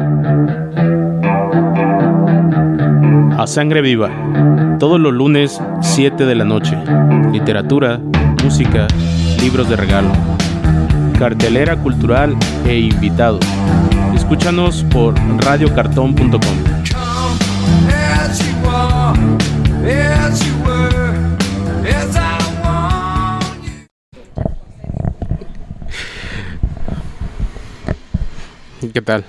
A Sangre Viva, todos los lunes 7 de la noche. Literatura, música, libros de regalo, cartelera cultural e invitados. Escúchanos por radiocartón.com. ¿Qué tal?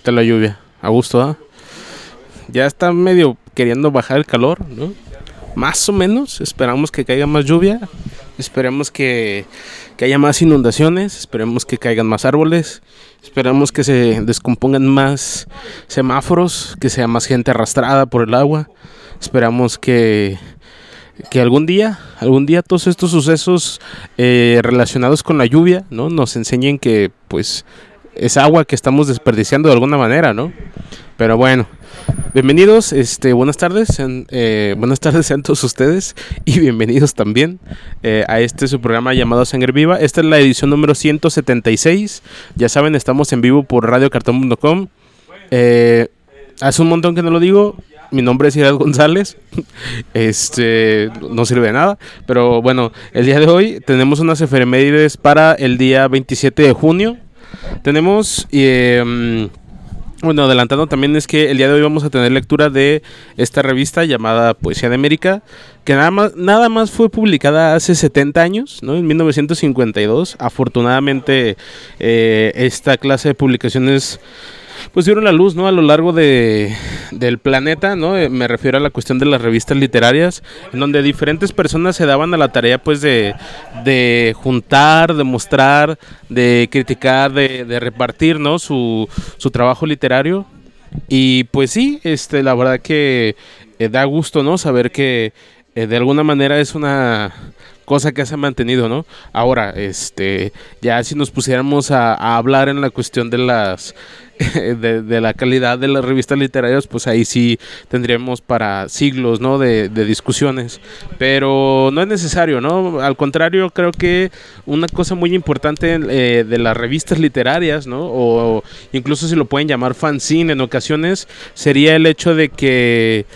¿Qué tal la lluvia? ¿A gusto, ah? Ya está medio queriendo bajar el calor. Más o menos. Esperamos que caiga más lluvia. Esperemos que, que haya más inundaciones. Esperemos que caigan más árboles. Esperamos que se descompongan más semáforos. Que sea más gente arrastrada por el agua. Esperamos que, que algún día, algún día todos estos sucesos eh, relacionados con la lluvia, ¿no? Nos enseñen que, pues, es agua que estamos desperdiciando de alguna manera, ¿no? Pero bueno, bienvenidos, este, buenas tardes, eh, buenas tardes a todos ustedes y bienvenidos también eh, a este su programa llamado Sangre Viva. Esta es la edición número 176. Ya saben, estamos en vivo por radiocartón.com. Eh, hace un montón que no lo digo. Mi nombre es Irad González. Este no sirve de nada. Pero bueno, el día de hoy tenemos unas efemérides para el día 27 de junio tenemos, eh, bueno, adelantando también es que el día de hoy vamos a tener lectura de esta revista llamada Poesía de América, que nada más, nada más fue publicada hace 70 años, ¿no? En 1952. Afortunadamente, eh, esta clase de publicaciones pues dieron la luz, ¿no? A lo largo de, del planeta, ¿no? Eh, me refiero a la cuestión de las revistas literarias, en donde diferentes personas se daban a la tarea, pues, de, de juntar, de mostrar, de criticar, de, de repartir, ¿no? Su, su trabajo literario. Y pues sí, este, la verdad que eh, da gusto, ¿no? Saber que eh, de alguna manera es una cosa que se ha mantenido, ¿no? Ahora, este, ya si nos pusiéramos a, a hablar en la cuestión de las de, la calidad de las revistas literarias, pues ahí sí tendríamos para siglos, ¿no? De, discusiones. Pero no es necesario, ¿no? Al contrario, creo que una cosa muy importante eh, de las revistas literarias, ¿no? O incluso si lo pueden llamar fanzine en ocasiones, sería el hecho de que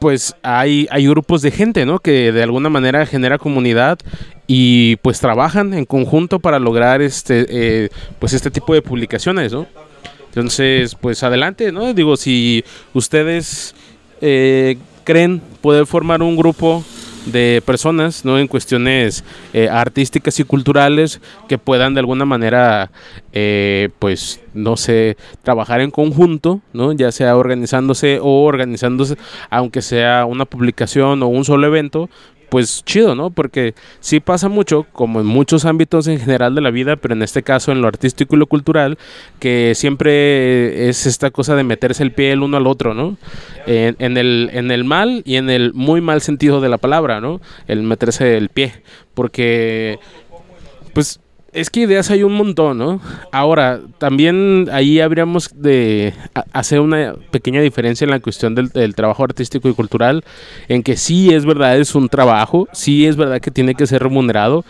pues hay, hay grupos de gente, ¿no? Que de alguna manera genera comunidad y pues trabajan en conjunto para lograr este, eh, pues este tipo de publicaciones, ¿no? Entonces, pues adelante, ¿no? Digo, si ustedes eh, creen poder formar un grupo de personas, ¿no? En cuestiones eh, artísticas y culturales que puedan de alguna manera, eh, pues, no sé, trabajar en conjunto, ¿no? Ya sea organizándose o organizándose, aunque sea una publicación o un solo evento, pues chido, ¿no? Porque sí pasa mucho, como en muchos ámbitos en general de la vida, pero en este caso en lo artístico y lo cultural, que siempre es esta cosa de meterse el pie el uno al otro, ¿no? En, el, en el mal y en el muy mal sentido de la palabra, ¿no? El meterse el pie, porque pues es que ideas hay un montón, ¿no? Ahora, también ahí habríamos de hacer una pequeña diferencia en la cuestión del, trabajo artístico y cultural, en que sí es verdad, es un trabajo, sí es verdad que tiene que ser remunerado,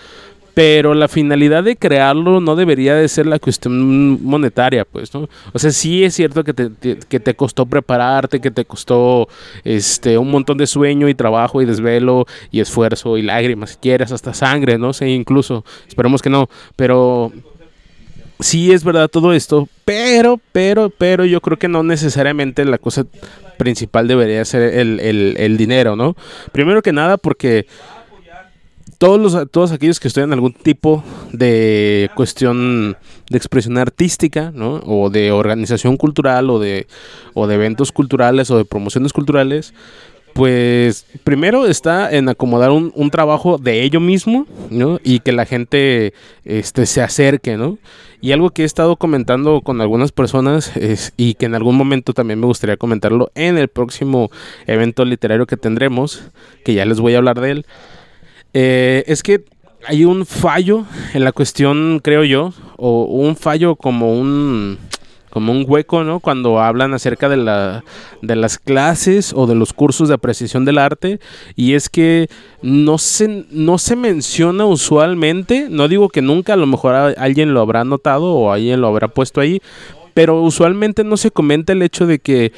pero la finalidad de crearlo no debería de ser la cuestión monetaria, pues, ¿no? O sea, sí es cierto que te, que te costó prepararte, que te costó este un montón de sueño y trabajo y desvelo y esfuerzo y lágrimas, si quieres, hasta sangre, no sé, incluso, esperemos que no, pero sí es verdad todo esto, pero, pero, pero yo creo que no necesariamente la cosa principal debería ser el, el, el dinero, ¿no? Primero que nada porque todos, los, todos aquellos que estudian algún tipo de cuestión de expresión artística, ¿no? O de organización cultural, o de, o de eventos culturales, o de promociones culturales, pues primero está en acomodar un, trabajo de ello mismo, ¿no? Y que la gente este, se acerque, ¿no? Y algo que he estado comentando con algunas personas y que en algún momento también me gustaría comentarlo en el próximo evento literario que tendremos, que ya les voy a hablar de él, eh, es que hay un fallo en la cuestión, creo yo, o un fallo como un como un hueco, ¿no? Cuando hablan acerca de, la, de las clases o de los cursos de apreciación del arte. Y es que no se, no se menciona usualmente, no digo que nunca, a lo mejor alguien lo habrá notado o alguien lo habrá puesto ahí, pero usualmente no se comenta el hecho de que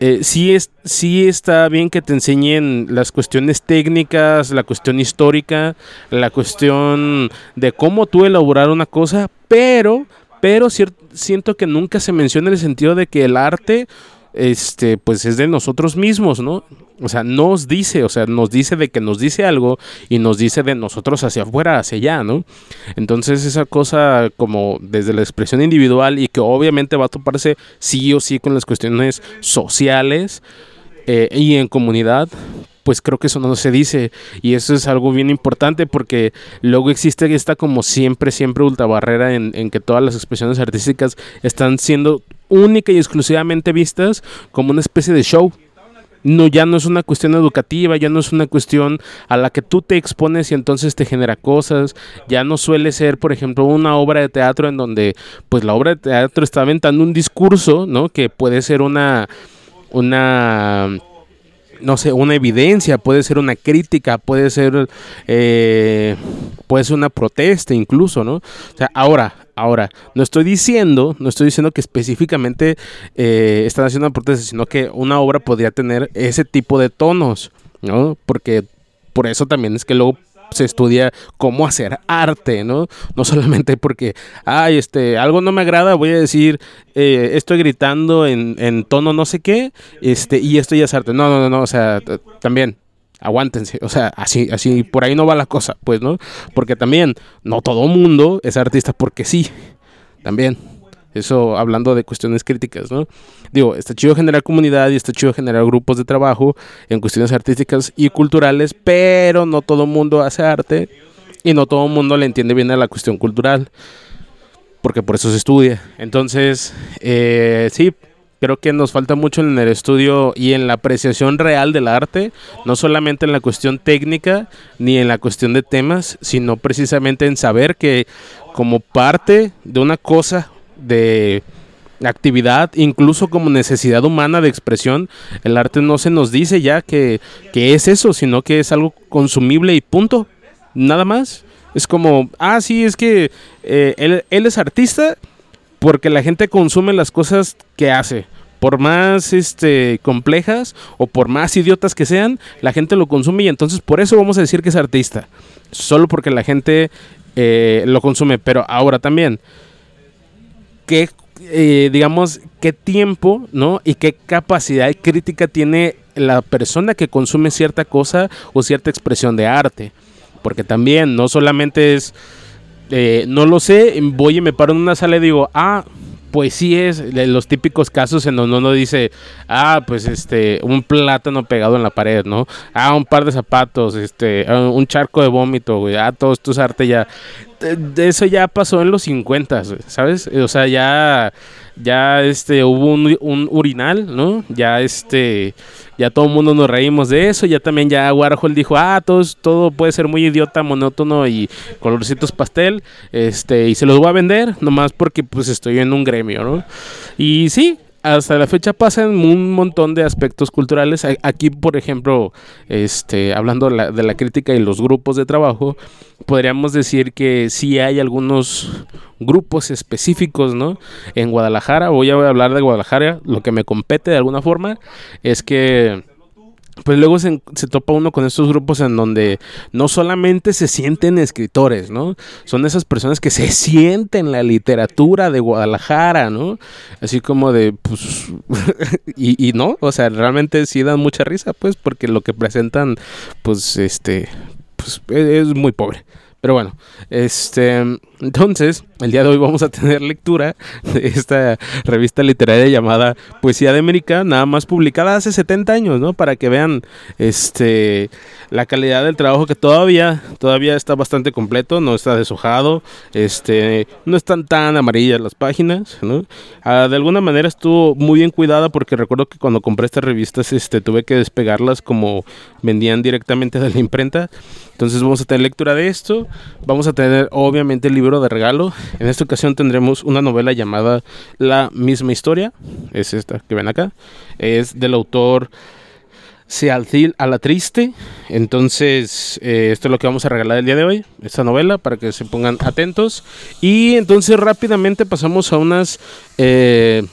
eh, sí, es, sí está bien que te enseñen las cuestiones técnicas, la cuestión histórica, la cuestión de cómo tú elaborar una cosa, pero, pero siento que nunca se menciona el sentido de que el arte este, pues es de nosotros mismos, ¿no? O sea, nos dice, o sea, nos dice de que nos dice algo y nos dice de nosotros hacia afuera, hacia allá, ¿no? Entonces esa cosa como desde la expresión individual y que obviamente va a toparse sí o sí con las cuestiones sociales eh, y en comunidad, pues creo que eso no se dice y eso es algo bien importante porque luego existe esta como siempre, siempre ultra barrera en, en que todas las expresiones artísticas están siendo única y exclusivamente vistas como una especie de show. No, ya no es una cuestión educativa, ya no es una cuestión a la que tú te expones y entonces te genera cosas. Ya no suele ser, por ejemplo, una obra de teatro en donde, pues la obra de teatro está aventando un discurso, ¿no? Que puede ser una, una no sé, una evidencia, puede ser una crítica, puede ser, eh, puede ser una protesta incluso, ¿no? O sea, ahora, ahora, no estoy diciendo, no estoy diciendo que específicamente eh, están haciendo una protesta, sino que una obra podría tener ese tipo de tonos, ¿no? Porque por eso también es que luego se estudia cómo hacer arte, ¿no? No solamente porque, ay, este, algo no me agrada, voy a decir, eh, estoy gritando en, en, tono no sé qué, este, y esto ya es arte. No, no, no, no, o sea, también, aguántense, o sea, así, así, por ahí no va la cosa, pues, ¿no? Porque también, no todo mundo es artista porque sí, también. Eso hablando de cuestiones críticas, ¿no? Digo, está chido generar comunidad y está chido generar grupos de trabajo en cuestiones artísticas y culturales, pero no todo mundo hace arte y no todo mundo le entiende bien a la cuestión cultural, porque por eso se estudia. Entonces, eh, sí, creo que nos falta mucho en el estudio y en la apreciación real del arte, no solamente en la cuestión técnica ni en la cuestión de temas, sino precisamente en saber que como parte de una cosa de actividad, incluso como necesidad humana de expresión, el arte no se nos dice ya que, es eso, sino que es algo consumible y punto, nada más. Es como, ah, sí, es que eh, él, él es artista porque la gente consume las cosas que hace por más este, complejas o por más idiotas que sean, la gente lo consume y entonces por eso vamos a decir que es artista. Solo porque la gente eh, lo consume. Pero ahora también, qué, eh, digamos, qué tiempo, ¿no? Y qué capacidad crítica tiene la persona que consume cierta cosa o cierta expresión de arte. Porque también no solamente es, eh, no lo sé, voy y me paro en una sala y digo, ah, pues sí es los típicos casos en donde uno dice, ah, pues este, un plátano pegado en la pared, ¿no? Ah, un par de zapatos, este, ah, un charco de vómito, güey, ah, todo esto es arte ya. De eso ya pasó en los 50, ¿sabes? O sea, ya ya este hubo un, un, urinal, ¿no? Ya este ya todo el mundo nos reímos de eso, ya también ya Warhol dijo, "Ah, todo todo puede ser muy idiota, monótono y colorcitos pastel, este y se los voy a vender nomás porque pues estoy en un gremio, ¿no?" Y sí, hasta la fecha pasan un montón de aspectos culturales. Aquí, por ejemplo, este, hablando de la, crítica y los grupos de trabajo, podríamos decir que sí hay algunos grupos específicos, ¿no? En Guadalajara, voy a hablar de Guadalajara, lo que me compete de alguna forma es que pues luego se, topa uno con estos grupos en donde no solamente se sienten escritores, ¿no? Son esas personas que se sienten la literatura de Guadalajara, ¿no? Así como de, pues, y, y, no, o sea, realmente sí dan mucha risa, pues, porque lo que presentan, pues, este, pues, es muy pobre. Pero bueno, este, entonces, el día de hoy vamos a tener lectura de esta revista literaria llamada Poesía de América, nada más publicada hace 70 años, ¿no? Para que vean este la calidad del trabajo que todavía todavía está bastante completo, no está deshojado, este, no están tan amarillas las páginas, ¿no? Ah, de alguna manera estuvo muy bien cuidada porque recuerdo que cuando compré estas revistas este tuve que despegarlas como vendían directamente de la imprenta. Entonces vamos a tener lectura de esto, vamos a tener obviamente el de regalo. En esta ocasión tendremos una novela llamada La misma historia, es esta que ven acá. Es del autor Sealtil a la triste. Entonces, eh, esto es lo que vamos a regalar el día de hoy, esta novela, para que se pongan atentos. Y entonces rápidamente pasamos a unas... Eh,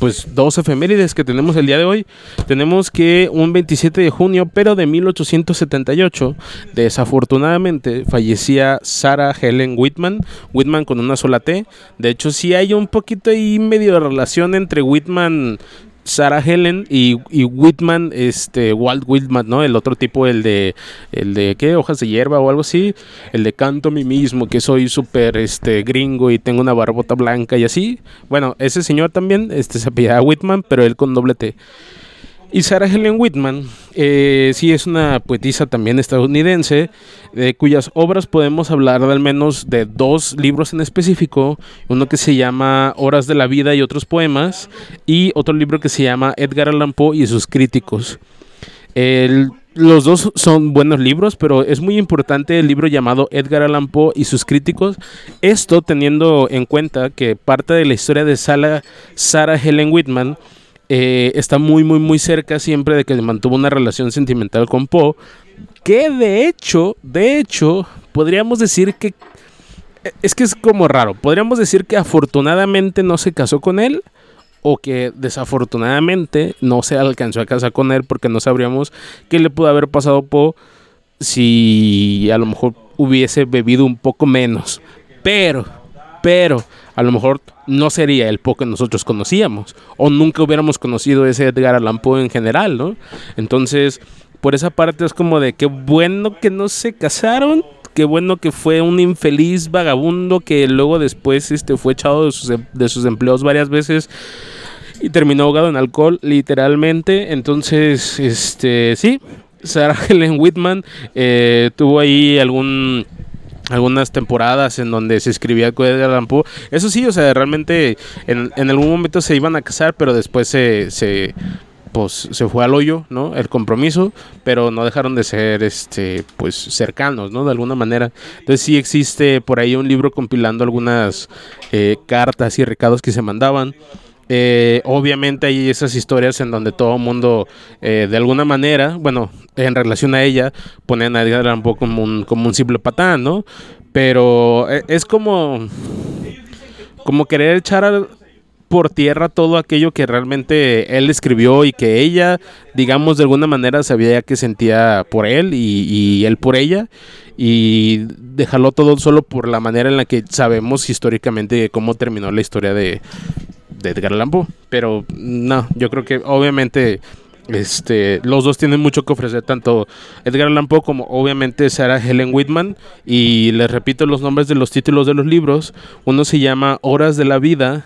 pues dos efemérides que tenemos el día de hoy. Tenemos que un 27 de junio, pero de 1878, desafortunadamente fallecía Sarah Helen Whitman, Whitman con una sola T. De hecho, sí hay un poquito ahí medio de relación entre Whitman Sarah Helen y, Whitman, este, Walt Whitman, ¿no? El otro tipo, el de, el de, ¿qué? Hojas de hierba o algo así. El de canto a mí mismo, que soy súper, este, gringo y tengo una barbota blanca y así. Bueno, ese señor también, este, se apellida Whitman, pero él con doble T. Y Sarah Helen Whitman, eh, sí es una poetisa también estadounidense, de cuyas obras podemos hablar de al menos de dos libros en específico, uno que se llama Horas de la Vida y otros poemas, y otro libro que se llama Edgar Allan Poe y sus críticos. los dos son buenos libros, pero es muy importante el libro llamado Edgar Allan Poe y sus críticos. Esto teniendo en cuenta que parte de la historia de Sarah Helen Whitman eh, está muy, muy, muy cerca siempre de que mantuvo una relación sentimental con Poe. Que de hecho, de hecho, podríamos decir que. Eh, es que es como raro. Podríamos decir que afortunadamente no se casó con él. O que desafortunadamente no se alcanzó a casar con él. Porque no sabríamos qué le pudo haber pasado a Poe. Si a lo mejor hubiese bebido un poco menos. Pero, pero, a lo mejor no sería el Poe que nosotros conocíamos, o nunca hubiéramos conocido ese Edgar Allan Poe en general, ¿no? Entonces, por esa parte es como de qué bueno que no se casaron, qué bueno que fue un infeliz vagabundo que luego después este, fue echado de sus, em, de sus empleos varias veces y terminó ahogado en alcohol, literalmente. Entonces, este, sí, Sarah Helen Whitman eh, tuvo ahí algún algunas temporadas en donde se escribía con Edgar Allan. Eso sí, o sea, realmente en, en, algún momento se iban a casar, pero después se, se pues se fue al hoyo, ¿no? El compromiso, pero no dejaron de ser, este, pues cercanos, ¿no? De alguna manera. Entonces sí existe por ahí un libro compilando algunas eh, cartas y recados que se mandaban. Eh, obviamente hay esas historias en donde todo el mundo, eh, de alguna manera, bueno, en relación a ella, ponen a Edgar un poco como un, como un simple patán, ¿no? Pero eh, es como, como querer echar por tierra todo aquello que realmente él escribió y que ella, digamos, de alguna manera sabía que sentía por él y, y él por ella y dejarlo todo solo por la manera en la que sabemos históricamente cómo terminó la historia de, de Edgar Allan Poe. Pero no, yo creo que obviamente este, los dos tienen mucho que ofrecer, tanto Edgar Allan Poe como obviamente Sarah Helen Whitman. Y les repito los nombres de los títulos de los libros. Uno se llama Horas de la Vida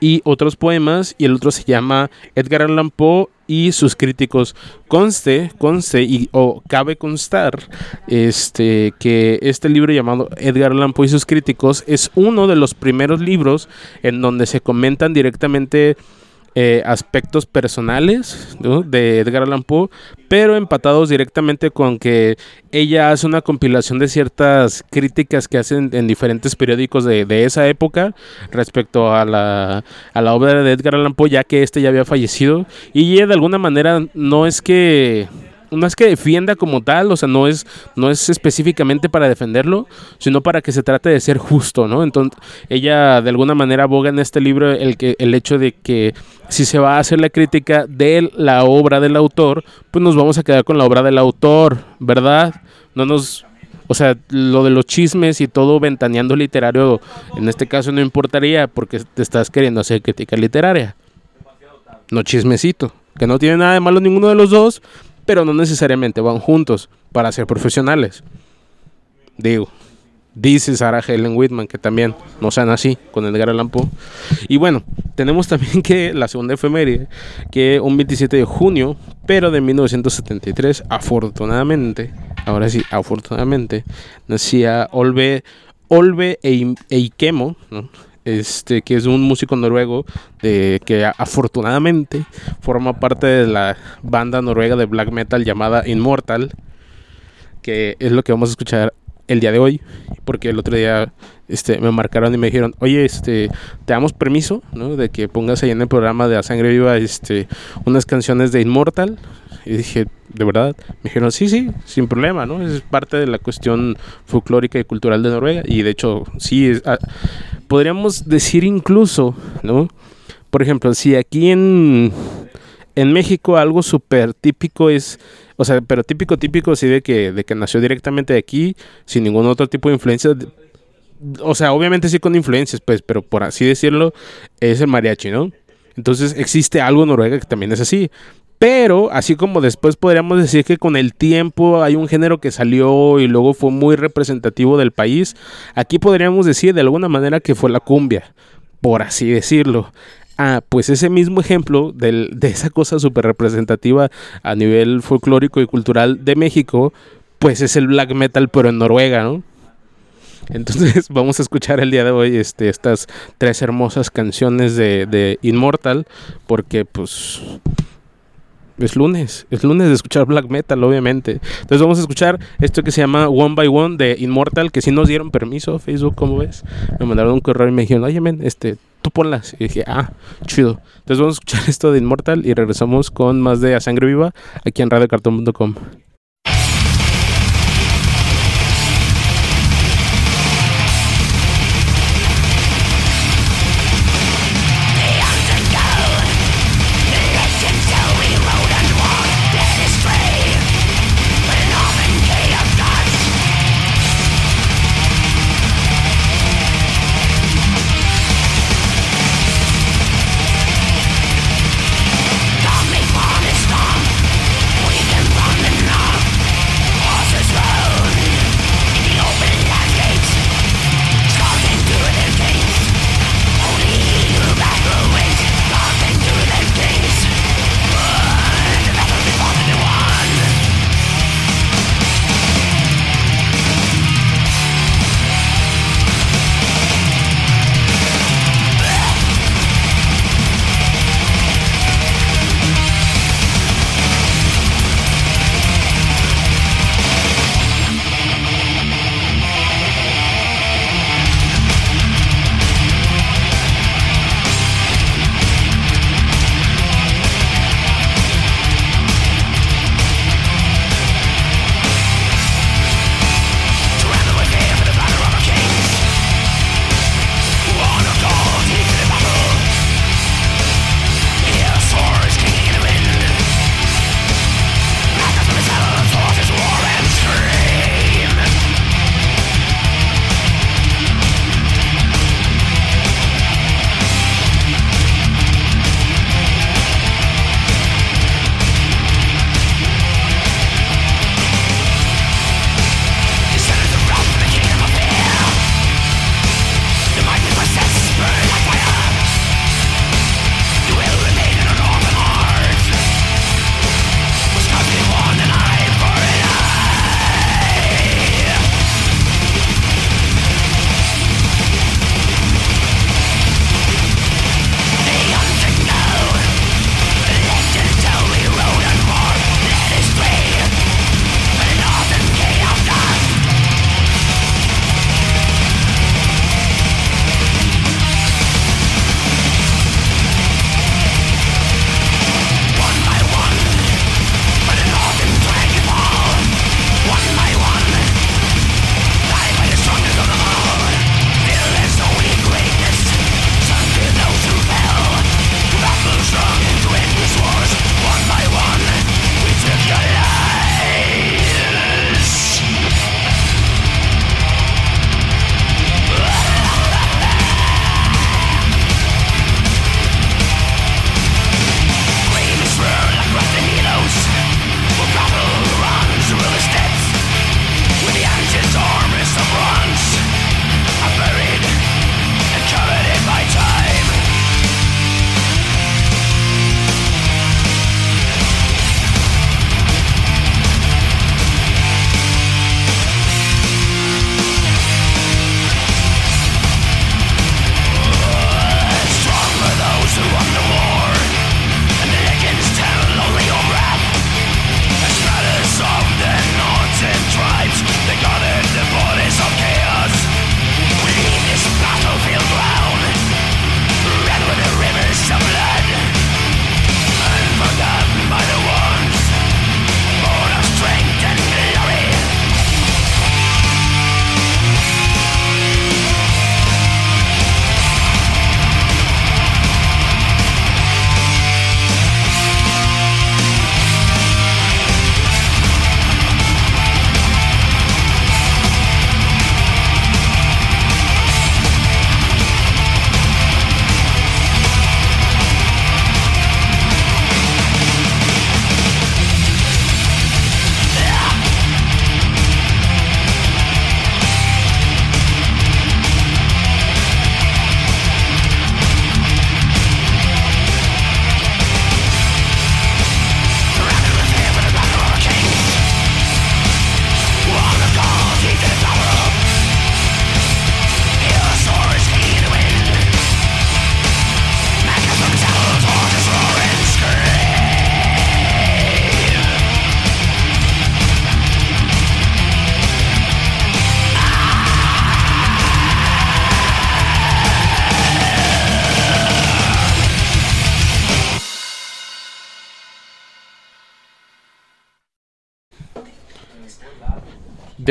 y otros poemas y el otro se llama Edgar Allan Poe y sus críticos. Conste, conste y o cabe constar este que este libro llamado Edgar Allan Poe y sus críticos es uno de los primeros libros en donde se comentan directamente eh, aspectos personales de Edgar Allan Poe, pero empatados directamente con que ella hace una compilación de ciertas críticas que hacen en diferentes periódicos de, esa época respecto a la, a la obra de Edgar Allan Poe, ya que este ya había fallecido, y ella de alguna manera no es que no es que defienda como tal, o sea, no es, no es específicamente para defenderlo, sino para que se trate de ser justo, ¿no? Entonces, ella de alguna manera aboga en este libro el, que, el hecho de que si se va a hacer la crítica de la obra del autor, pues nos vamos a quedar con la obra del autor, ¿verdad? No nos o sea, lo de los chismes y todo ventaneando literario, en este caso no importaría porque te estás queriendo hacer crítica literaria. No chismecito, que no tiene nada de malo ninguno de los dos, pero no necesariamente van juntos para ser profesionales. Digo, dice Sarah Helen Whitman que también no sean así con Edgar Allan Poe. Y bueno, tenemos también que la segunda efeméride, que un 27 de junio, pero de 1973, afortunadamente, ahora sí, afortunadamente, nacía Olve, Olve Eikemo, ¿no? Este, que es un músico noruego de, que afortunadamente forma parte de la banda noruega de black metal llamada Immortal, que es lo que vamos a escuchar el día de hoy, porque el otro día este, me marcaron y me dijeron, oye, este, te damos permiso. De que pongas ahí en el programa de A Sangre Viva, este, unas canciones de Immortal. Y dije, ¿de verdad? Me dijeron, sí, sí, sin problema, ¿no? Es parte de la cuestión folclórica y cultural de Noruega. Y de hecho, sí, es, ah, podríamos decir incluso, ¿no? Por ejemplo, si aquí en, en México algo súper típico es, o sea, pero típico, típico, sí, de que, de que nació directamente de aquí, sin ningún otro tipo de influencia. O sea, obviamente sí con influencias, pues, pero por así decirlo, es el mariachi, ¿no? Entonces existe algo en Noruega que también es así. Pero, así como después podríamos decir que con el tiempo hay un género que salió y luego fue muy representativo del país, aquí podríamos decir de alguna manera que fue la cumbia, por así decirlo. Ah, pues ese mismo ejemplo de esa cosa súper representativa a nivel folclórico y cultural de México, pues es el black metal, pero en Noruega, ¿no? Entonces vamos a escuchar el día de hoy este, estas tres hermosas canciones de, de Immortal, porque pues es lunes, es lunes de escuchar black metal, obviamente. Entonces vamos a escuchar esto que se llama One by One de Immortal, que si nos dieron permiso, Facebook, ¿cómo ves? Me mandaron un correo y me dijeron, oye, men, este, tú ponlas. Y dije, ah, chido. Entonces vamos a escuchar esto de Immortal y regresamos con más de A Sangre Viva aquí en radiocartón.com.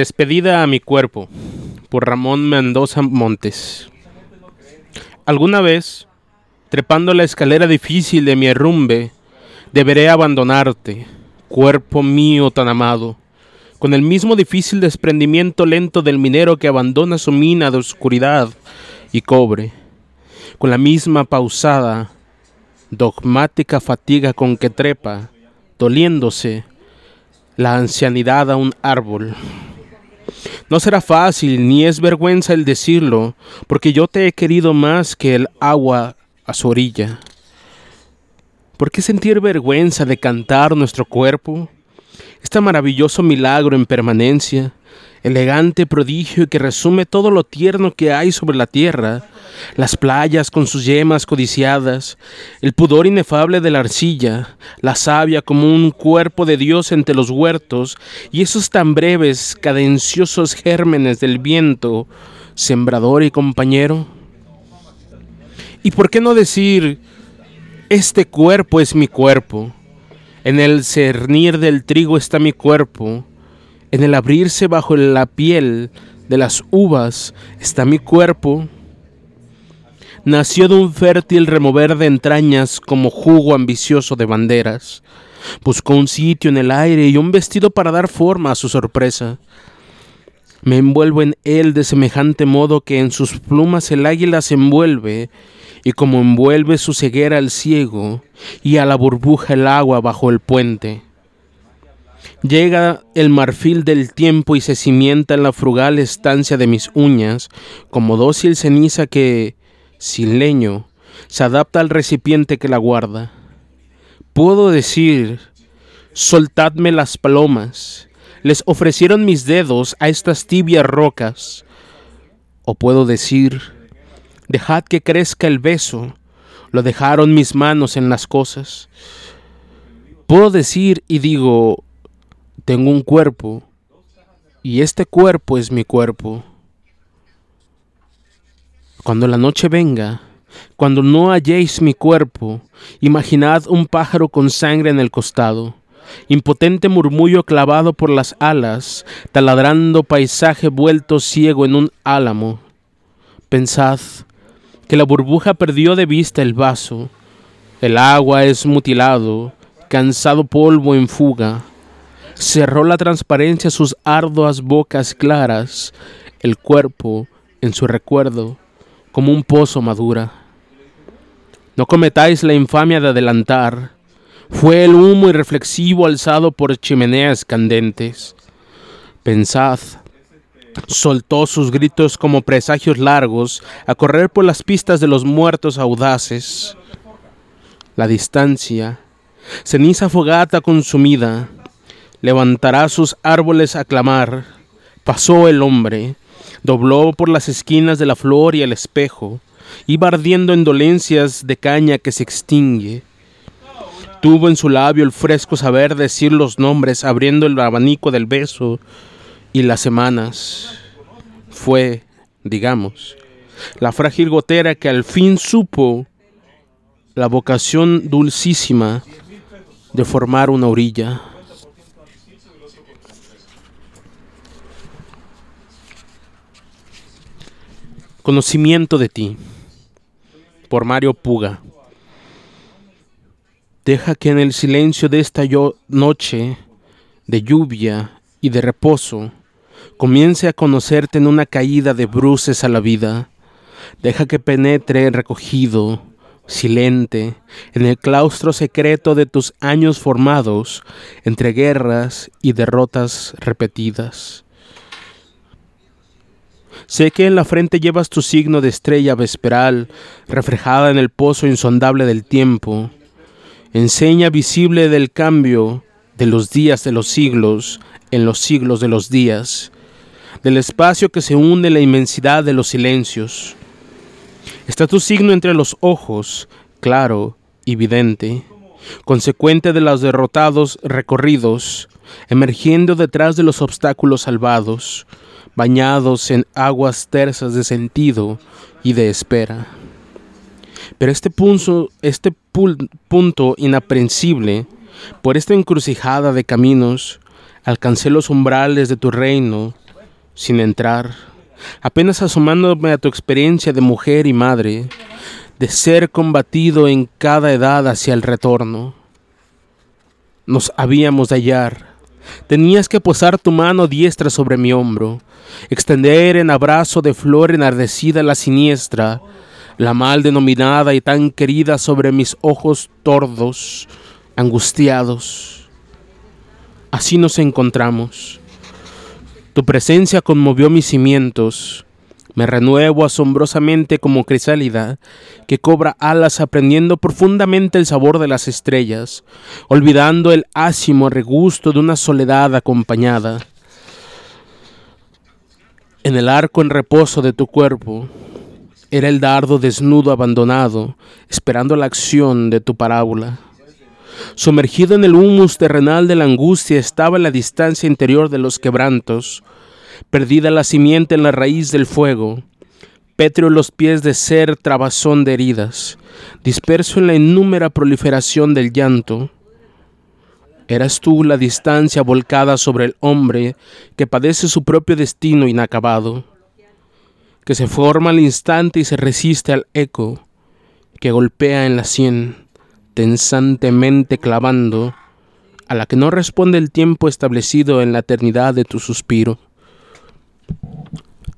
Despedida a mi cuerpo por Ramón Mendoza Montes. Alguna vez, trepando la escalera difícil de mi herrumbe, deberé abandonarte, cuerpo mío tan amado, con el mismo difícil desprendimiento lento del minero que abandona su mina de oscuridad y cobre, con la misma pausada, dogmática fatiga con que trepa, doliéndose, la ancianidad a un árbol. No será fácil ni es vergüenza el decirlo, porque yo te he querido más que el agua a su orilla. ¿Por qué sentir vergüenza de cantar nuestro cuerpo? Este maravilloso milagro en permanencia, elegante prodigio que resume todo lo tierno que hay sobre la tierra, las playas con sus yemas codiciadas, el pudor inefable de la arcilla, la savia como un cuerpo de Dios entre los huertos, y esos tan breves, cadenciosos gérmenes del viento, sembrador y compañero. ¿Y por qué no decir, este cuerpo es mi cuerpo? En el cernir del trigo está mi cuerpo, en el abrirse bajo la piel de las uvas está mi cuerpo. Nació de un fértil remover de entrañas como jugo ambicioso de banderas. Buscó un sitio en el aire y un vestido para dar forma a su sorpresa. Me envuelvo en él de semejante modo que en sus plumas el águila se envuelve, y como envuelve su ceguera al ciego, y a la burbuja el agua bajo el puente. Llega el marfil del tiempo y se cimienta en la frugal estancia de mis uñas, como dócil ceniza que, sin leño, se adapta al recipiente que la guarda. Puedo decir, soltadme las palomas, les ofrecieron mis dedos a estas tibias rocas. O puedo decir, dejad que crezca el beso, lo dejaron mis manos en las cosas. Puedo decir y digo, tengo un cuerpo, y este cuerpo es mi cuerpo. Cuando la noche venga, cuando no halléis mi cuerpo, imaginad un pájaro con sangre en el costado, impotente murmullo clavado por las alas, taladrando paisaje vuelto ciego en un álamo. Pensad que la burbuja perdió de vista el vaso, el agua es mutilado, cansado polvo en fuga. Cerró la transparencia sus arduas bocas claras, el cuerpo, en su recuerdo, como un pozo madura. No cometáis la infamia de adelantar. Fue el humo irreflexivo alzado por chimeneas candentes. Pensad, soltó sus gritos como presagios largos a correr por las pistas de los muertos audaces. La distancia, ceniza fogata consumida, levantará sus árboles a clamar. Pasó el hombre, dobló por las esquinas de la flor y el espejo, iba ardiendo en dolencias de caña que se extingue. Tuvo en su labio el fresco saber decir los nombres, abriendo el abanico del beso y las semanas. Fue, digamos, la frágil gotera que al fin supo la vocación dulcísima de formar una orilla. Conocimiento de ti, por Mario Puga. Deja que en el silencio de esta noche de lluvia y de reposo comience a conocerte en una caída de bruces a la vida. Deja que penetre recogido, silente, en el claustro secreto de tus años formados entre guerras y derrotas repetidas. Sé que en la frente llevas tu signo de estrella vesperal, reflejada en el pozo insondable del tiempo, enseña visible del cambio de los días de los siglos en los siglos de los días, del espacio que se hunde en la inmensidad de los silencios. Está tu signo entre los ojos, claro y vidente, consecuente de los derrotados recorridos, emergiendo detrás de los obstáculos salvados, bañados en aguas tersas de sentido y de espera. Pero este punto, este punto inaprensible, por esta encrucijada de caminos, alcancé los umbrales de tu reino sin entrar, apenas asomándome a tu experiencia de mujer y madre, de ser combatido en cada edad hacia el retorno. Nos habíamos de hallar. Tenías que posar tu mano diestra sobre mi hombro, extender en abrazo de flor enardecida la siniestra, la mal denominada y tan querida sobre mis ojos tordos, angustiados. Así nos encontramos. Tu presencia conmovió mis cimientos. Me renuevo asombrosamente como crisálida que cobra alas aprendiendo profundamente el sabor de las estrellas, olvidando el ácimo regusto de una soledad acompañada. En el arco en reposo de tu cuerpo era el dardo desnudo abandonado, esperando la acción de tu parábola. Sumergido en el humus terrenal de la angustia estaba la distancia interior de los quebrantos, perdida la simiente en la raíz del fuego, pétreo los pies de ser trabazón de heridas, disperso en la innúmera proliferación del llanto. Eras tú la distancia volcada sobre el hombre que padece su propio destino inacabado, que se forma al instante y se resiste al eco, que golpea en la sien tensantemente clavando, a la que no responde el tiempo establecido en la eternidad de tu suspiro.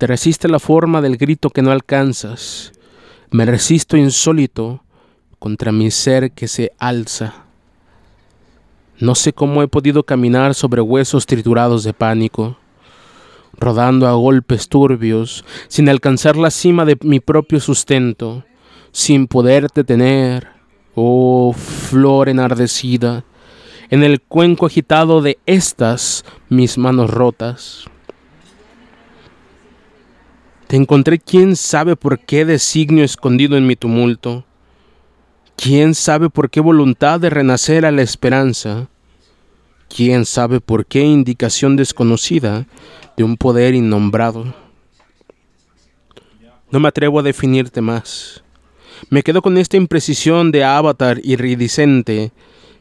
Te resiste la forma del grito que no alcanzas, me resisto insólito contra mi ser que se alza. No sé cómo he podido caminar sobre huesos triturados de pánico, rodando a golpes turbios, sin alcanzar la cima de mi propio sustento, sin poderte tener, Oh flor enardecida, en el cuenco agitado de estas mis manos rotas. Encontré quién sabe por qué designio escondido en mi tumulto, quién sabe por qué voluntad de renacer a la esperanza, quién sabe por qué indicación desconocida de un poder innombrado. No me atrevo a definirte más me quedo con esta imprecisión de avatar iridiscente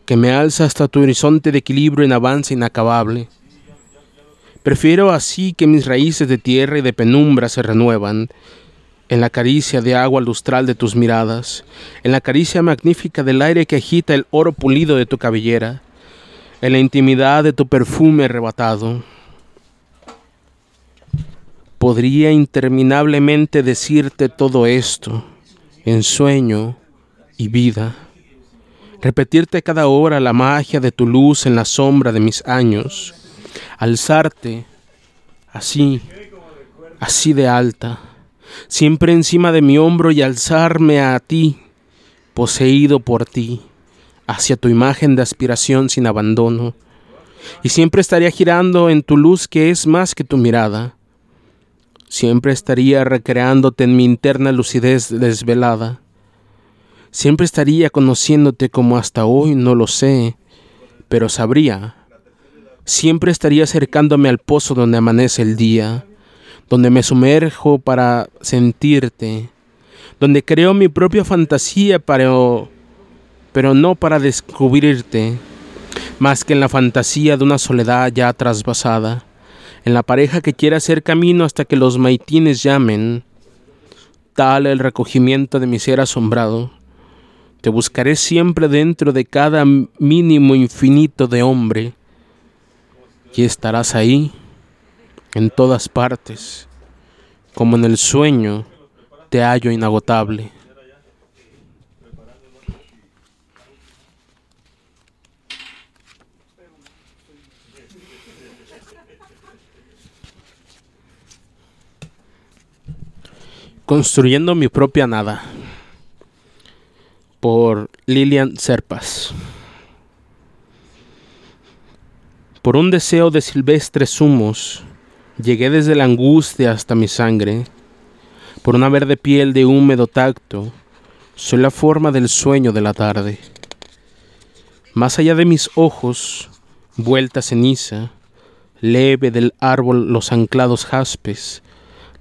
que me alza hasta tu horizonte de equilibrio en avance inacabable. Prefiero así que mis raíces de tierra y de penumbra se renuevan, en la caricia de agua lustral de tus miradas, en la caricia magnífica del aire que agita el oro pulido de tu cabellera, en la intimidad de tu perfume arrebatado. Podría interminablemente decirte todo esto, en sueño y vida. Repetirte cada hora la magia de tu luz en la sombra de mis años. Alzarte así, así de alta, siempre encima de mi hombro y alzarme a ti, poseído por ti, hacia tu imagen de aspiración sin abandono. Y siempre estaría girando en tu luz que es más que tu mirada Siempre estaría recreándote en mi interna lucidez desvelada. Siempre estaría conociéndote como hasta hoy no lo sé, pero sabría. Siempre estaría acercándome al pozo donde amanece el día, donde me sumerjo para sentirte, donde creo mi propia fantasía pero no para descubrirte, más que en la fantasía de una soledad ya trasvasada en la pareja que quiere hacer camino hasta que los maitines llamen. Tal el recogimiento de mi ser asombrado. Te buscaré siempre dentro de cada mínimo infinito de hombre. Y estarás ahí, en todas partes, como en el sueño te hallo inagotable. Construyendo mi propia nada por Lilian Serpas. Por un deseo de silvestres humos, llegué desde la angustia hasta mi sangre. Por una verde piel de húmedo tacto, soy la forma del sueño de la tarde. Más allá de mis ojos, vuelta ceniza, leve del árbol los anclados jaspes,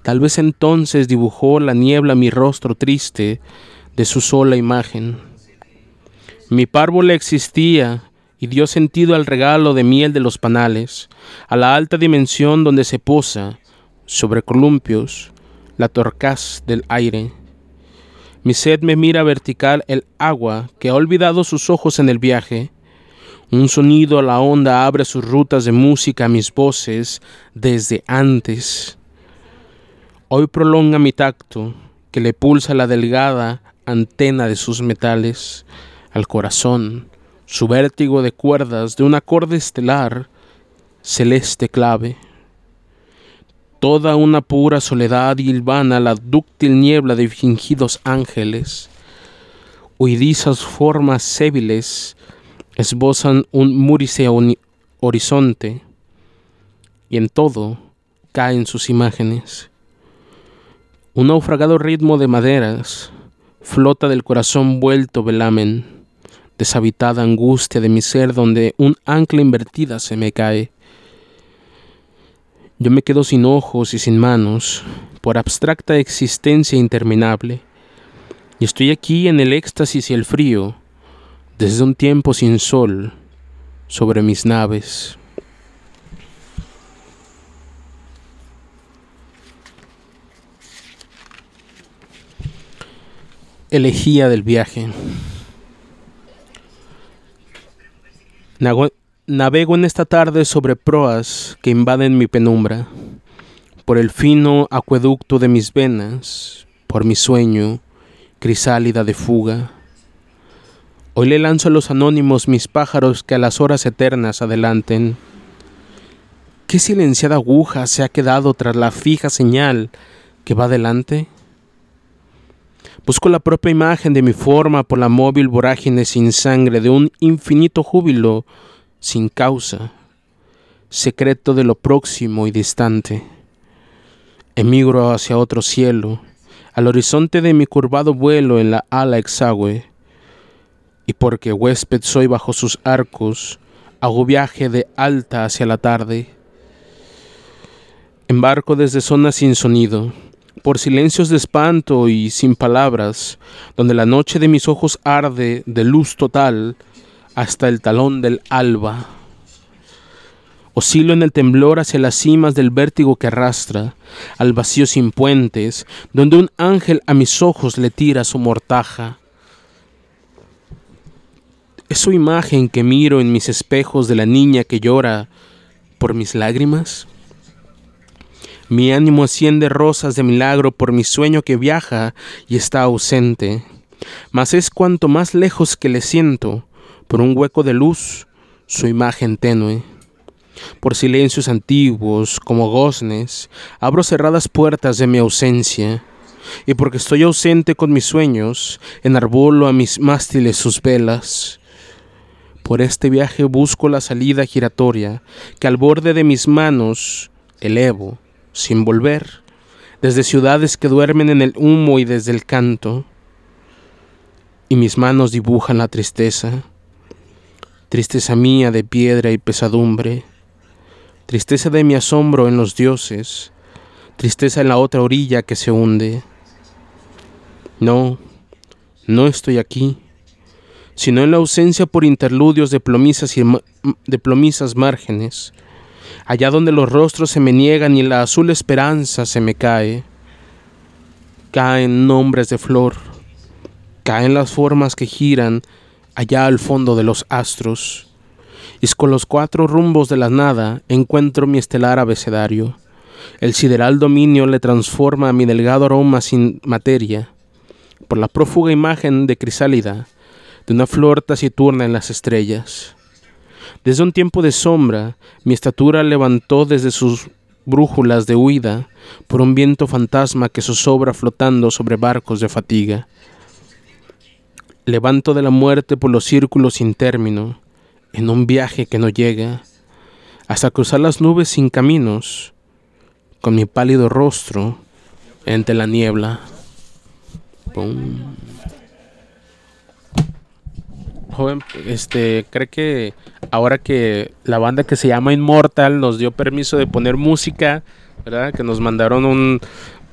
Tal vez entonces dibujó la niebla mi rostro triste de su sola imagen. Mi párvula existía y dio sentido al regalo de miel de los panales, a la alta dimensión donde se posa sobre columpios, la torcaz del aire. Mi sed me mira vertical el agua que ha olvidado sus ojos en el viaje. Un sonido a la onda abre sus rutas de música a mis voces desde antes. Hoy prolonga mi tacto, que le pulsa la delgada antena de sus metales al corazón, su vértigo de cuerdas de un acorde estelar, celeste clave. Toda una pura soledad hilvana la dúctil niebla de fingidos ángeles. Huidizas formas sébiles esbozan un múrice horizonte y en todo caen sus imágenes. Un naufragado ritmo de maderas flota del corazón vuelto velamen, deshabitada angustia de mi ser donde un ancla invertida se me cae. Yo me quedo sin ojos y sin manos, por abstracta existencia interminable, y estoy aquí en el éxtasis y el frío, desde un tiempo sin sol, sobre mis naves. Elegía del viaje. Navego en esta tarde sobre proas que invaden mi penumbra, por el fino acueducto de mis venas, por mi sueño, crisálida de fuga. Hoy le lanzo a los anónimos mis pájaros que a las horas eternas adelanten. ¿Qué silenciada aguja se ha quedado tras la fija señal que va adelante? Busco la propia imagen de mi forma por la móvil vorágine sin sangre de un infinito júbilo sin causa, secreto de lo próximo y distante. Emigro hacia otro cielo, al horizonte de mi curvado vuelo en la ala exagüe, y porque huésped soy bajo sus arcos, hago viaje de alta hacia la tarde. Embarco desde zonas sin sonido, por silencios de espanto y sin palabras, donde la noche de mis ojos arde de luz total hasta el talón del alba. Oscilo en el temblor hacia las cimas del vértigo que arrastra, al vacío sin puentes, donde un ángel a mis ojos le tira su mortaja. ¿Es su imagen que miro en mis espejos de la niña que llora por mis lágrimas? Mi ánimo asciende rosas de milagro por mi sueño que viaja y está ausente. Mas es cuanto más lejos que le siento, por un hueco de luz, su imagen tenue. Por silencios antiguos, como goznes, abro cerradas puertas de mi ausencia, y porque estoy ausente con mis sueños, enarbolo a mis mástiles sus velas. Por este viaje busco la salida giratoria que al borde de mis manos elevo sin volver, desde ciudades que duermen en el humo y desde el canto, y mis manos dibujan la tristeza, tristeza mía de piedra y pesadumbre, tristeza de mi asombro en los dioses, tristeza en la otra orilla que se hunde. No, no estoy aquí, sino en la ausencia por interludios de plomisas, y de márgenes, allá donde los rostros se me niegan y la azul esperanza se me cae. Caen nombres de flor, caen las formas que giran allá al fondo de los astros, y con los cuatro rumbos de la nada encuentro mi estelar abecedario. El sideral dominio le transforma a mi delgado aroma sin materia, por la prófuga imagen de crisálida de una flor taciturna en las estrellas. Desde un tiempo de sombra, mi estatura levantó desde sus brújulas de huida por un viento fantasma que zozobra flotando sobre barcos de fatiga. Levanto de la muerte por los círculos sin término, en un viaje que no llega, hasta cruzar las nubes sin caminos, con mi pálido rostro entre la niebla. Joven, este, cree que ahora que la banda que se llama Immortal nos dio permiso de poner música, ¿verdad? Que nos mandaron un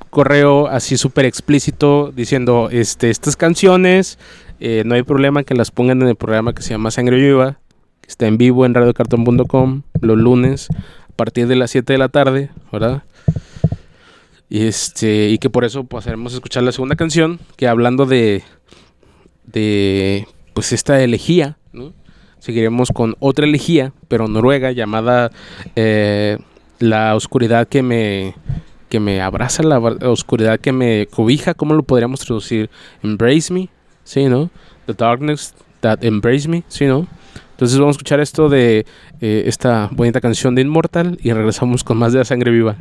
correo así súper explícito diciendo, este, estas canciones, eh, no hay problema que las pongan en el programa que se llama Sangre Viva, que está en vivo en radiocartón.com los lunes a partir de las 7 de la tarde, ¿verdad? Y este, y que por eso pasaremos a escuchar la segunda canción, que hablando de, de pues esta elegía, ¿no? Seguiremos con otra elegía, pero noruega, llamada eh, La oscuridad que me, que me abraza, la oscuridad que me cobija, ¿cómo lo podríamos traducir? Embrace me, ¿sí, no? The darkness that embrace me, ¿sí, no? Entonces vamos a escuchar esto de eh, esta bonita canción de Immortal y regresamos con más de la sangre viva.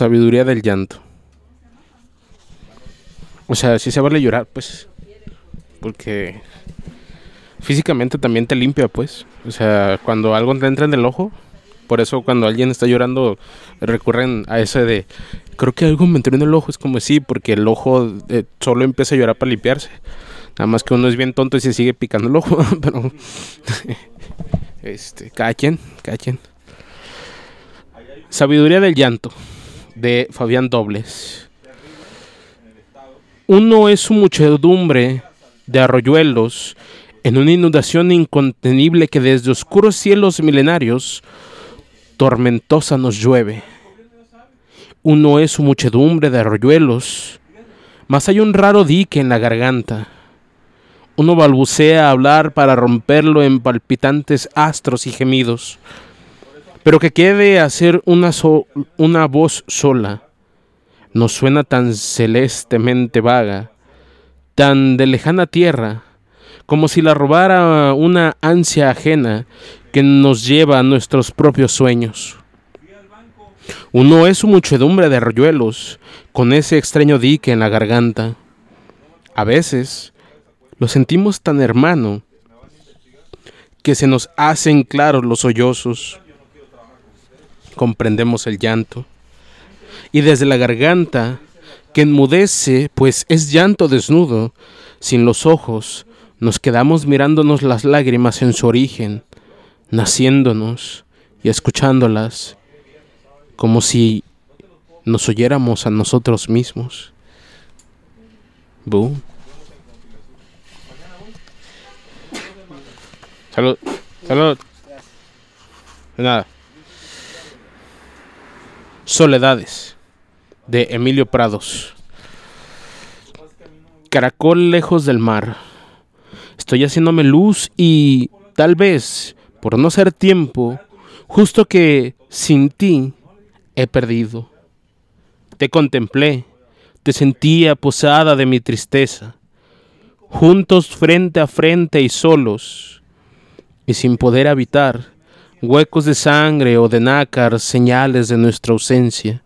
Sabiduría del llanto. O sea, sí se vale llorar, pues. Porque físicamente también te limpia, pues. O sea, cuando algo te entra en el ojo, por eso cuando alguien está llorando recurren a ese de, creo que algo me entró en el ojo, es como sí, porque el ojo eh, solo empieza a llorar para limpiarse. Nada más que uno es bien tonto y se sigue picando el ojo, pero este, cada quien. Sabiduría del llanto de Fabián Dobles. Uno es su muchedumbre de arroyuelos en una inundación incontenible que desde oscuros cielos milenarios tormentosa nos llueve. Uno es su muchedumbre de arroyuelos, mas hay un raro dique en la garganta. Uno balbucea a hablar para romperlo en palpitantes astros y gemidos, pero que quede a ser una, una voz sola. Nos suena tan celestemente vaga, tan de lejana tierra, como si la robara una ansia ajena que nos lleva a nuestros propios sueños. Uno es su muchedumbre de arroyuelos, con ese extraño dique en la garganta. A veces lo sentimos tan hermano que se nos hacen claros los sollozos. Comprendemos el llanto. Y desde la garganta, que enmudece, pues es llanto desnudo, sin los ojos, nos quedamos mirándonos las lágrimas en su origen, naciéndonos y escuchándolas, como si nos oyéramos a nosotros mismos. Boom. Salud. Salud. Nada. Soledades de Emilio Prados. Caracol lejos del mar. Estoy haciéndome luz y tal vez, por no ser tiempo, justo que sin ti he perdido. Te contemplé, te sentía posada de mi tristeza, juntos frente a frente y solos, y sin poder habitar, huecos de sangre o de nácar, señales de nuestra ausencia.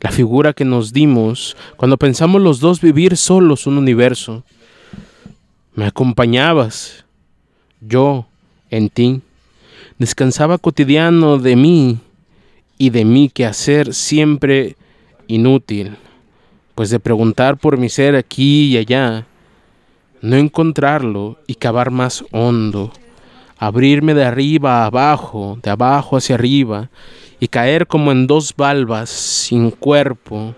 La figura que nos dimos cuando pensamos los dos vivir solos un universo me acompañabas, yo en ti. Descansaba cotidiano de mí y de mí que hacer siempre inútil, pues de preguntar por mi ser aquí y allá, no encontrarlo y cavar más hondo, abrirme de arriba a abajo, de abajo hacia arriba, y caer como en dos balbas, sin cuerpo,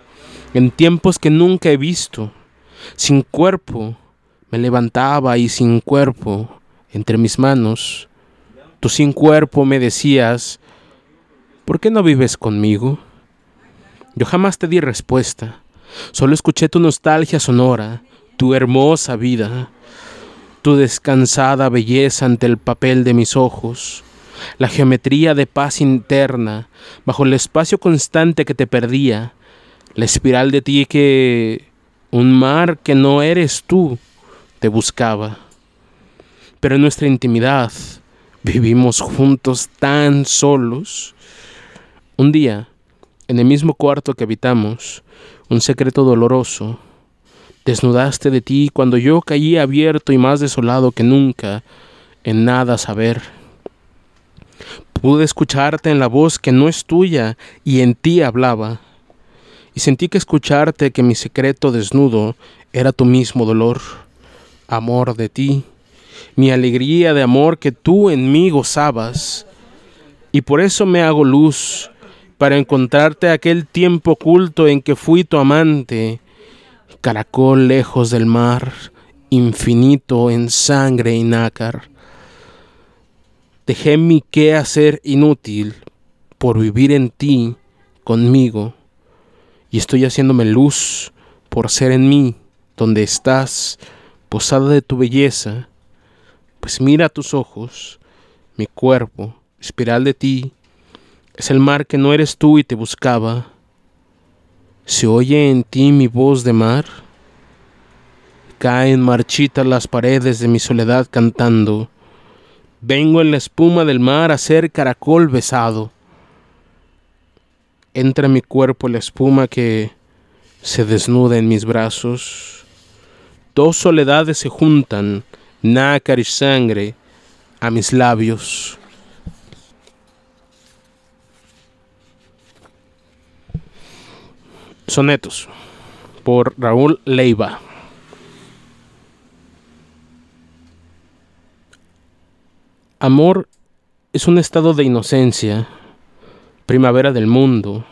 en tiempos que nunca he visto, sin cuerpo, me levantaba y sin cuerpo entre mis manos, tú sin cuerpo me decías, ¿por qué no vives conmigo? Yo jamás te di respuesta, solo escuché tu nostalgia sonora, tu hermosa vida, tu descansada belleza ante el papel de mis ojos, la geometría de paz interna, bajo el espacio constante que te perdía, la espiral de ti que... un mar que no eres tú, te buscaba. Pero en nuestra intimidad vivimos juntos tan solos. Un día, en el mismo cuarto que habitamos, un secreto doloroso, desnudaste de ti cuando yo caí abierto y más desolado que nunca, en nada saber. Pude escucharte en la voz que no es tuya y en ti hablaba, y sentí que escucharte que mi secreto desnudo era tu mismo dolor amor de ti, mi alegría de amor que tú en mí gozabas. Y por eso me hago luz, para encontrarte aquel tiempo oculto en que fui tu amante, caracol lejos del mar, infinito en sangre y nácar. Dejé mi qué hacer inútil por vivir en ti, conmigo, y estoy haciéndome luz por ser en mí, donde estás, posada de tu belleza, pues mira tus ojos, mi cuerpo, espiral de ti, es el mar que no eres tú y te buscaba. ¿Se oye en ti mi voz de mar? Caen marchitas las paredes de mi soledad cantando. Vengo en la espuma del mar a ser caracol besado. entra en mi cuerpo la espuma que se desnuda en mis brazos. Dos soledades se juntan, nácar y sangre, a mis labios. Sonetos por Raúl Leiva. Amor es un estado de inocencia, primavera del mundo.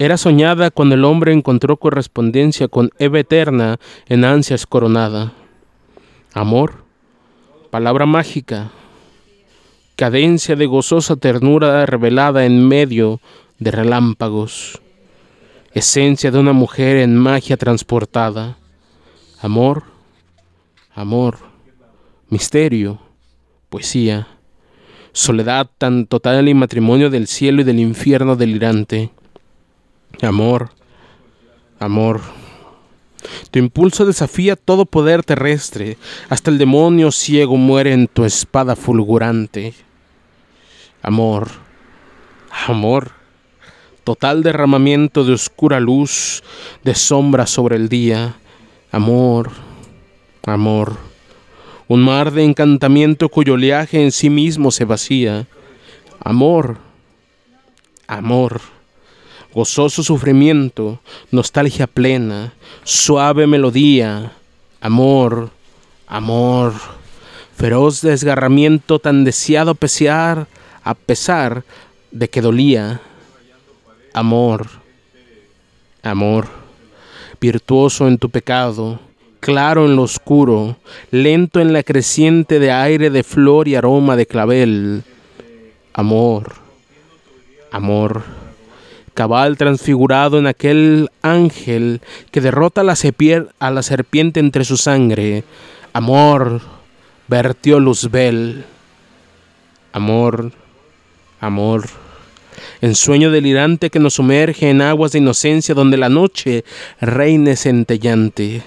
Era soñada cuando el hombre encontró correspondencia con Eva eterna en ansias coronada. Amor, palabra mágica, cadencia de gozosa ternura revelada en medio de relámpagos esencia de una mujer en magia transportada. Amor, amor, misterio, poesía, soledad tan total y matrimonio del cielo y del infierno delirante. Amor, amor. Tu impulso desafía todo poder terrestre, hasta el demonio ciego muere en tu espada fulgurante. Amor, amor total derramamiento de oscura luz, de sombra sobre el día, amor, amor, un mar de encantamiento cuyo oleaje en sí mismo se vacía, amor, amor, gozoso sufrimiento, nostalgia plena, suave melodía, amor, amor, feroz desgarramiento tan deseado pesar, a pesar de que dolía, amor, amor, virtuoso en tu pecado, claro en lo oscuro, lento en la creciente de aire de flor y aroma de clavel, amor, amor, cabal transfigurado en aquel ángel que derrota a la, serpiente entre su sangre, amor, vertió luzbel, amor, amor en sueño delirante que nos sumerge en aguas de inocencia donde la noche reine centellante,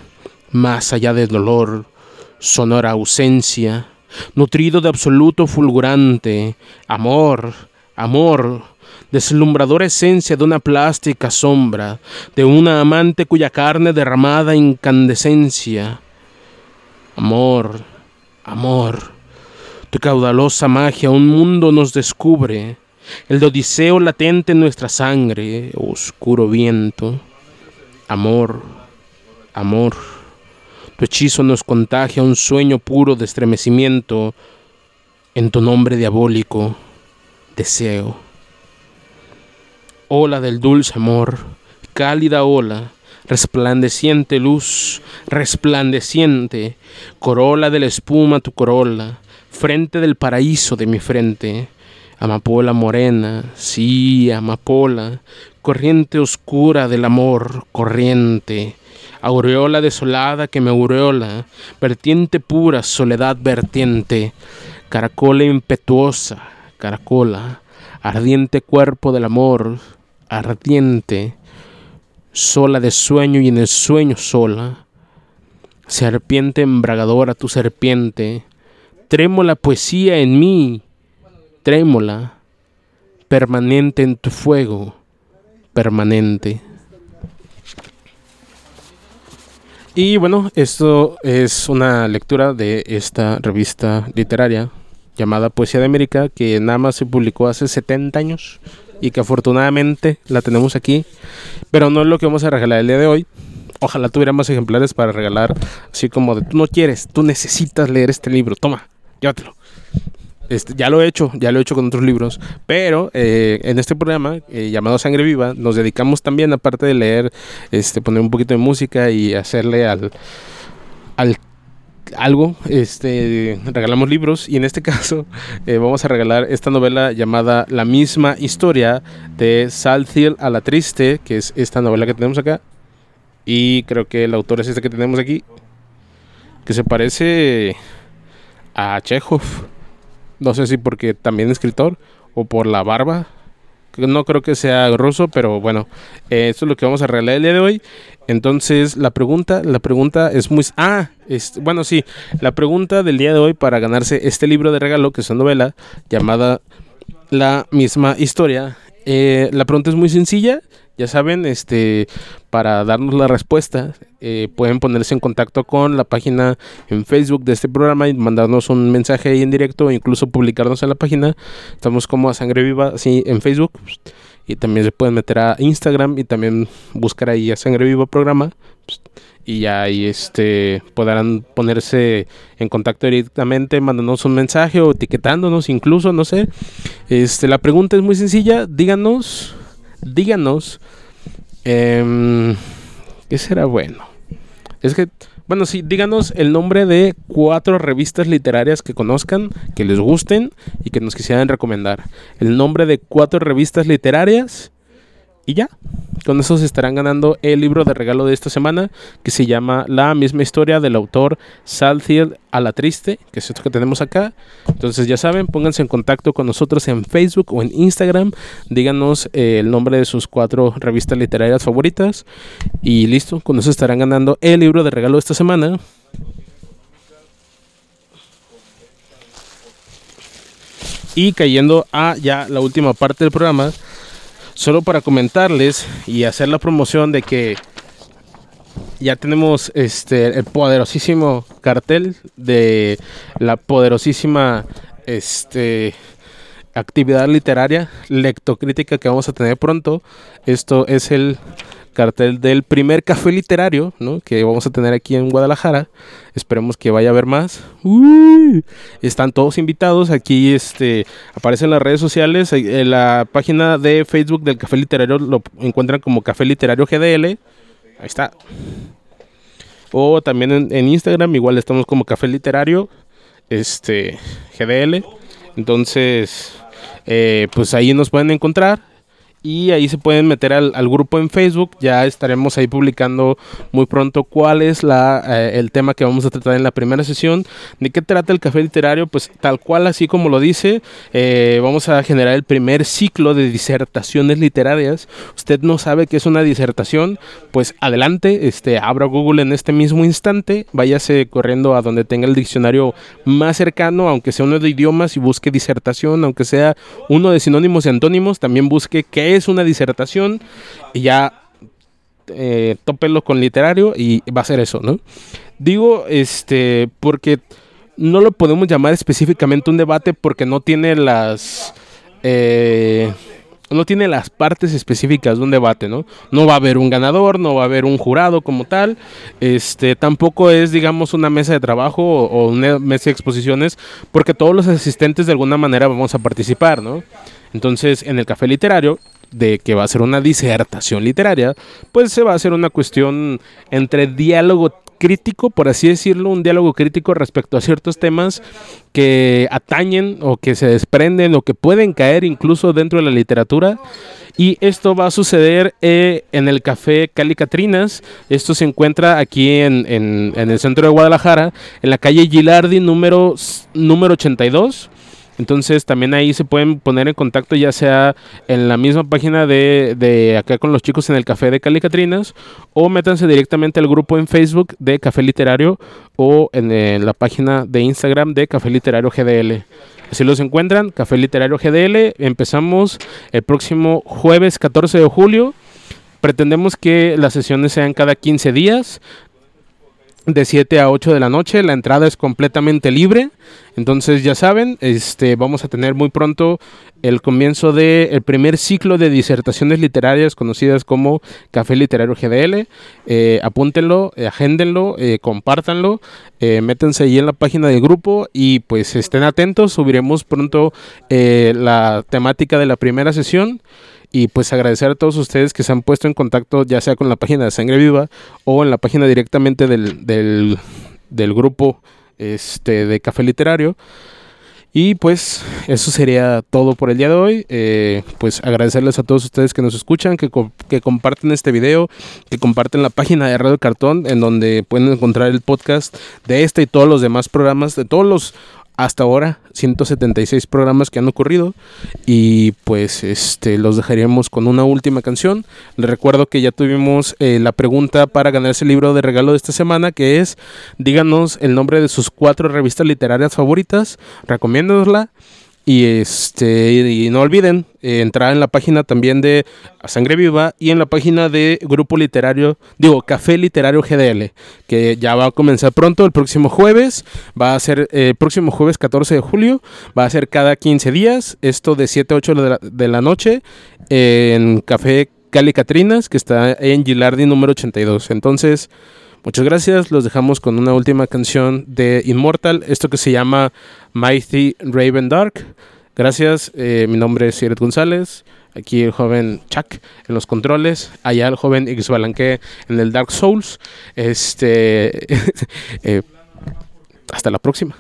más allá del dolor, sonora ausencia, nutrido de absoluto fulgurante, amor, amor, deslumbradora esencia de una plástica sombra, de una amante cuya carne derramada incandescencia. Amor, amor, tu caudalosa magia un mundo nos descubre, el odiseo latente en nuestra sangre, oscuro viento. Amor, amor, tu hechizo nos contagia un sueño puro de estremecimiento en tu nombre diabólico, deseo. Ola del dulce amor, cálida ola, resplandeciente luz, resplandeciente, corola de la espuma tu corola, frente del paraíso de mi frente Amapola morena, sí, amapola, corriente oscura del amor, corriente, aureola desolada que me aureola, vertiente pura, soledad vertiente, caracola impetuosa, caracola, ardiente cuerpo del amor, ardiente, sola de sueño y en el sueño sola, serpiente embragadora tu serpiente, trémola poesía en mí, trémola, permanente en tu fuego, permanente. Y bueno, esto es una lectura de esta revista literaria llamada Poesía de América, que nada más se publicó hace 70 años y que afortunadamente la tenemos aquí, pero no es lo que vamos a regalar el día de hoy. Ojalá tuviera más ejemplares para regalar, así como de tú no quieres, tú necesitas leer este libro, toma, llévatelo. Este, ya lo he hecho, ya lo he hecho con otros libros, pero eh, en este programa eh, llamado Sangre Viva nos dedicamos también, aparte de leer, este, poner un poquito de música y hacerle al, al algo, este, regalamos libros y en este caso eh, vamos a regalar esta novela llamada La misma historia de Salthil a la Triste, que es esta novela que tenemos acá y creo que el autor es este que tenemos aquí, que se parece a Chekhov. No sé si porque también escritor o por la barba. No creo que sea ruso, pero bueno, eh, esto es lo que vamos a arreglar el día de hoy. Entonces, la pregunta, la pregunta es muy... Ah, es, bueno, sí, la pregunta del día de hoy para ganarse este libro de regalo, que es una novela llamada La misma historia, Eh, la pregunta es muy sencilla. Ya saben, este, para darnos la respuesta, eh, pueden ponerse en contacto con la página en Facebook de este programa y mandarnos un mensaje ahí en directo o incluso publicarnos en la página. Estamos como a Sangre Viva, así en Facebook. Y también se pueden meter a Instagram y también buscar ahí a Sangre Viva programa y ya ahí este podrán ponerse en contacto directamente mandándonos un mensaje o etiquetándonos incluso no sé este la pregunta es muy sencilla díganos díganos eh, qué será bueno es que bueno sí díganos el nombre de cuatro revistas literarias que conozcan que les gusten y que nos quisieran recomendar. El nombre de cuatro revistas literarias y ya, con eso se estarán ganando el libro de regalo de esta semana, que se llama La misma historia del autor Salfield a la Triste, que es esto que tenemos acá. Entonces ya saben, pónganse en contacto con nosotros en Facebook o en Instagram, díganos eh, el nombre de sus cuatro revistas literarias favoritas y listo, con eso estarán ganando el libro de regalo de esta semana. Y cayendo a ya la última parte del programa, Solo para comentarles y hacer la promoción de que ya tenemos este el poderosísimo cartel de la poderosísima este actividad literaria lectocrítica que vamos a tener pronto. Esto es el cartel del primer café literario, ¿no? Que vamos a tener aquí en Guadalajara. Esperemos que vaya a haber más. están todos invitados. Aquí este, aparecen las redes sociales. En la página de Facebook del Café Literario lo encuentran como Café Literario GDL. Ahí está. O también en, Instagram, igual estamos como Café Literario este, GDL. Entonces, eh, pues ahí nos pueden encontrar y ahí se pueden meter al, grupo en Facebook. Ya estaremos ahí publicando muy pronto cuál es la, eh, el tema que vamos a tratar en la primera sesión. ¿De qué trata el café literario? Pues tal cual, así como lo dice, eh, vamos a generar el primer ciclo de disertaciones literarias. Usted no sabe qué es una disertación, pues adelante, este, abra Google en este mismo instante, váyase corriendo a donde tenga el diccionario más cercano, aunque sea uno de idiomas, y busque disertación, aunque sea uno de sinónimos y antónimos, también busque qué es una disertación y ya eh, tópelo con literario y va a ser eso, ¿no? Digo, este, porque no lo podemos llamar específicamente un debate porque no tiene las... Eh, no tiene las partes específicas de un debate, ¿no? No va a haber un ganador, no va a haber un jurado como tal, este, tampoco es, digamos, una mesa de trabajo o, una mesa de exposiciones, porque todos los asistentes de alguna manera vamos a participar, ¿no? Entonces, en el café literario de que va a ser una disertación literaria, pues se va a hacer una cuestión entre diálogo crítico, por así decirlo, un diálogo crítico respecto a ciertos temas que atañen o que se desprenden o que pueden caer incluso dentro de la literatura. Y esto va a suceder eh, en el Café Cali Catrinas. Esto se encuentra aquí en, en, el centro de Guadalajara, en la calle Gilardi número, número 82. Entonces también ahí se pueden poner en contacto ya sea en la misma página de, de acá con los chicos en el Café de Cali Catrinas o métanse directamente al grupo en Facebook de Café Literario o en, la página de Instagram de Café Literario GDL. Así los encuentran, Café Literario GDL. Empezamos el próximo jueves 14 de julio. Pretendemos que las sesiones sean cada 15 días de 7 a 8 de la noche. La entrada es completamente libre. Entonces ya saben, este, vamos a tener muy pronto el comienzo del primer ciclo de disertaciones literarias conocidas como Café Literario GDL. Eh, apúntenlo, eh, agéndenlo, eh, compártanlo, eh, métanse ahí en la página del grupo y pues estén atentos. Subiremos pronto la temática de la primera sesión. Y pues agradecer a todos ustedes que se han puesto en contacto ya sea con la página de Sangre Viva o en la página directamente del, del, grupo este, de Café Literario. Y pues eso sería todo por el día de hoy. Eh, pues agradecerles a todos ustedes que nos escuchan, que, que, comparten este video, que comparten la página de Radio Cartón, en donde pueden encontrar el podcast de este y todos los demás programas, de todos los hasta ahora 176 programas que han ocurrido y pues este los dejaríamos con una última canción. Les recuerdo que ya tuvimos eh, la pregunta para ganarse el libro de regalo de esta semana que es díganos el nombre de sus cuatro revistas literarias favoritas recomiéndonosla Y este y no olviden eh, entrar en la página también de Sangre Viva y en la página de Grupo Literario, digo, Café Literario GDL, que ya va a comenzar pronto, el próximo jueves, va a ser el próximo jueves 14 de julio, va a ser cada 15 días, esto de 7 a 8 de la, de la noche, en Café Cali Catrinas, que está en Gilardi número 82. Entonces, muchas gracias. Los dejamos con una última canción de Immortal, esto que se llama Mighty Raven Dark. Gracias, eh, mi nombre es Siret González. Aquí el joven Chuck en los controles. Allá el joven Xbalanque en el Dark Souls. Este. eh, hasta la próxima.